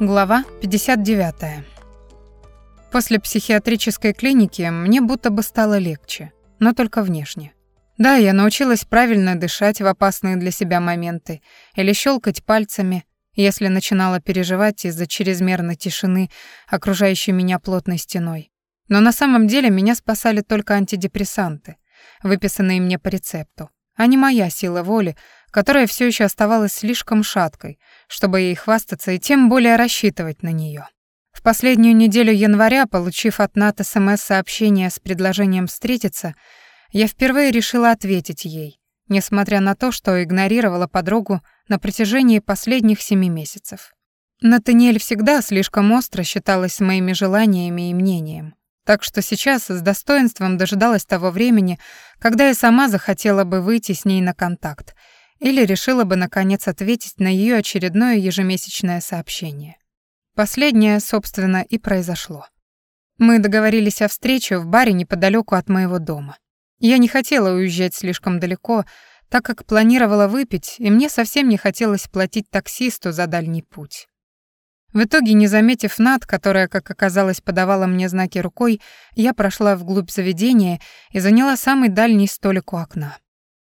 Глава 59. После психиатрической клиники мне будто бы стало легче, но только внешне. Да, я научилась правильно дышать в опасные для себя моменты или щелкать пальцами, если начинала переживать из-за чрезмерной тишины, окружающей меня плотной стеной. Но на самом деле меня спасали только антидепрессанты, выписанные мне по рецепту, а не моя сила воли, которая все еще оставалась слишком шаткой, чтобы ей хвастаться и тем более рассчитывать на нее. В последнюю неделю января, получив от Нат СМС-сообщение с предложением встретиться, я впервые решила ответить ей, несмотря на то, что игнорировала подругу на протяжении последних семи месяцев. Натаниэль всегда слишком остро считалась моими желаниями и мнением. Так что сейчас с достоинством дожидалась того времени, когда я сама захотела бы выйти с ней на контакт или решила бы наконец ответить на ее очередное ежемесячное сообщение. Последнее, собственно, и произошло. Мы договорились о встрече в баре неподалеку от моего дома. Я не хотела уезжать слишком далеко, так как планировала выпить, и мне совсем не хотелось платить таксисту за дальний путь. В итоге, не заметив Над, которая, как оказалось, подавала мне знаки рукой, я прошла вглубь заведения и заняла самый дальний столик у окна.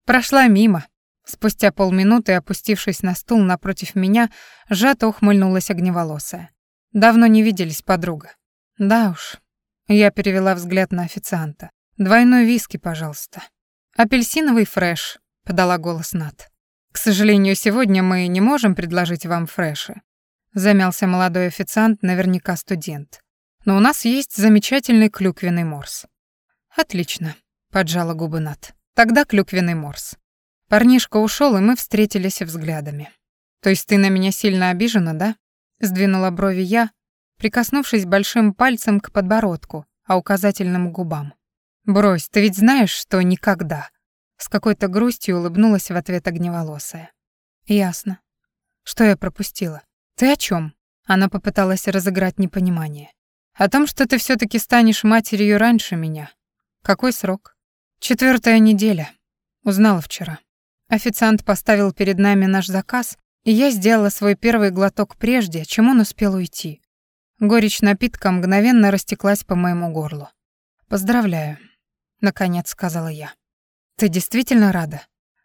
Прошла мимо. Спустя полминуты, опустившись на стул напротив меня, сжато ухмыльнулась огневолосая. Давно не виделись, подруга. Да уж. Я перевела взгляд на официанта. Двойной виски, пожалуйста. Апельсиновый фреш, подала голос Над. К сожалению, сегодня мы не можем предложить вам фреши. Замялся молодой официант, наверняка студент. Но у нас есть замечательный клюквенный морс. Отлично, поджала губы Над. Тогда клюквенный морс. Парнишка ушел, и мы встретились взглядами. То есть ты на меня сильно обижена, да? Сдвинула брови я, прикоснувшись большим пальцем к подбородку, а указательным губам. Брось, ты ведь знаешь, что никогда. С какой-то грустью улыбнулась в ответ огневолосая. Ясно. Что я пропустила? «Ты о чем? Она попыталась разыграть непонимание. «О том, что ты все таки станешь матерью раньше меня. Какой срок?» «Четвертая неделя. Узнала вчера». Официант поставил перед нами наш заказ, и я сделала свой первый глоток прежде, чем он успел уйти. Горечь напитка мгновенно растеклась по моему горлу. «Поздравляю», — наконец сказала я. «Ты действительно рада?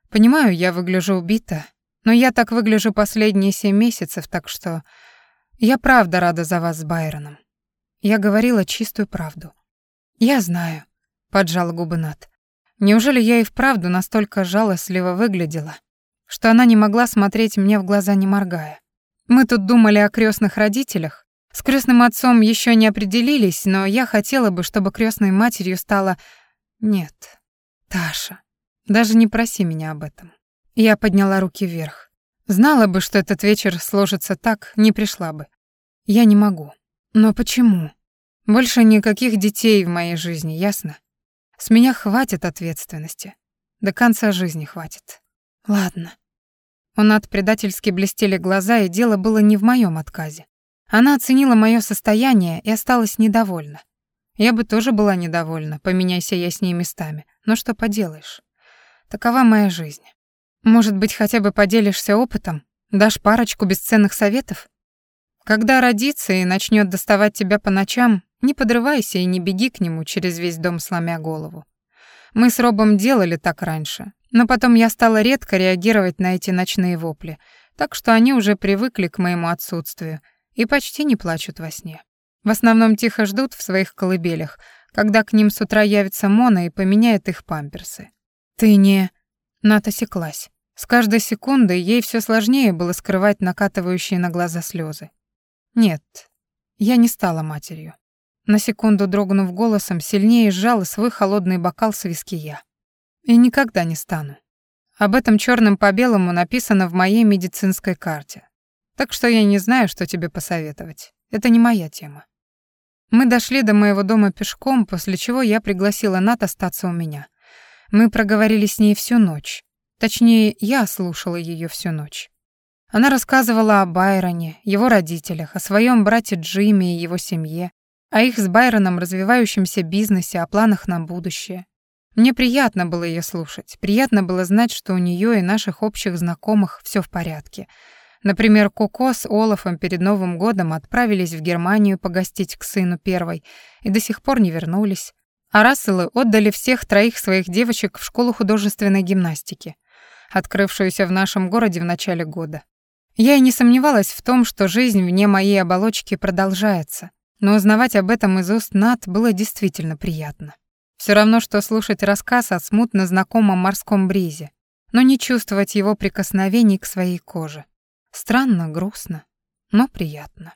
Понимаю, я выгляжу убита, но я так выгляжу последние семь месяцев, так что я правда рада за вас с Байроном. Я говорила чистую правду. Я знаю, поджала губы Нат. Неужели я и вправду настолько жалостливо выглядела, что она не могла смотреть мне в глаза, не моргая? Мы тут думали о крестных родителях. С крестным отцом еще не определились, но я хотела бы, чтобы крестной матерью стала... Нет, Таша. Даже не проси меня об этом. Я подняла руки вверх. Знала бы, что этот вечер сложится так, не пришла бы. Я не могу. Но почему? Больше никаких детей в моей жизни, ясно? С меня хватит ответственности. До конца жизни хватит. Ладно. У Над предательски блестели глаза, и дело было не в моем отказе. Она оценила мое состояние и осталась недовольна. Я бы тоже была недовольна, поменяйся я с ней местами. Но что поделаешь? Такова моя жизнь. Может быть, хотя бы поделишься опытом? Дашь парочку бесценных советов? Когда родится и начнет доставать тебя по ночам, не подрывайся и не беги к нему через весь дом, сломя голову. Мы с Робом делали так раньше, но потом я стала редко реагировать на эти ночные вопли, так что они уже привыкли к моему отсутствию и почти не плачут во сне. В основном тихо ждут в своих колыбелях, когда к ним с утра явится Мона и поменяет их памперсы. «Ты не...» Ната секлась. С каждой секундой ей все сложнее было скрывать накатывающие на глаза слезы. Нет, я не стала матерью. На секунду дрогнув голосом, сильнее сжала свой холодный бокал с виски я. И никогда не стану. Об этом черным по белому написано в моей медицинской карте. Так что я не знаю, что тебе посоветовать. Это не моя тема. Мы дошли до моего дома пешком, после чего я пригласила Нат остаться у меня. Мы проговорили с ней всю ночь, Точнее, я слушала ее всю ночь. Она рассказывала о Байроне, его родителях, о своем брате Джимми и его семье, о их с Байроном развивающемся бизнесе, о планах на будущее. Мне приятно было ее слушать, приятно было знать, что у нее и наших общих знакомых все в порядке. Например, Коко с Олафом перед Новым годом отправились в Германию погостить к сыну первой и до сих пор не вернулись. А Расселы отдали всех троих своих девочек в школу художественной гимнастики, открывшуюся в нашем городе в начале года. Я и не сомневалась в том, что жизнь вне моей оболочки продолжается, но узнавать об этом из уст Нат было действительно приятно. Все равно, что слушать рассказ о смутно знакомом морском бризе, но не чувствовать его прикосновений к своей коже. Странно, грустно, но приятно.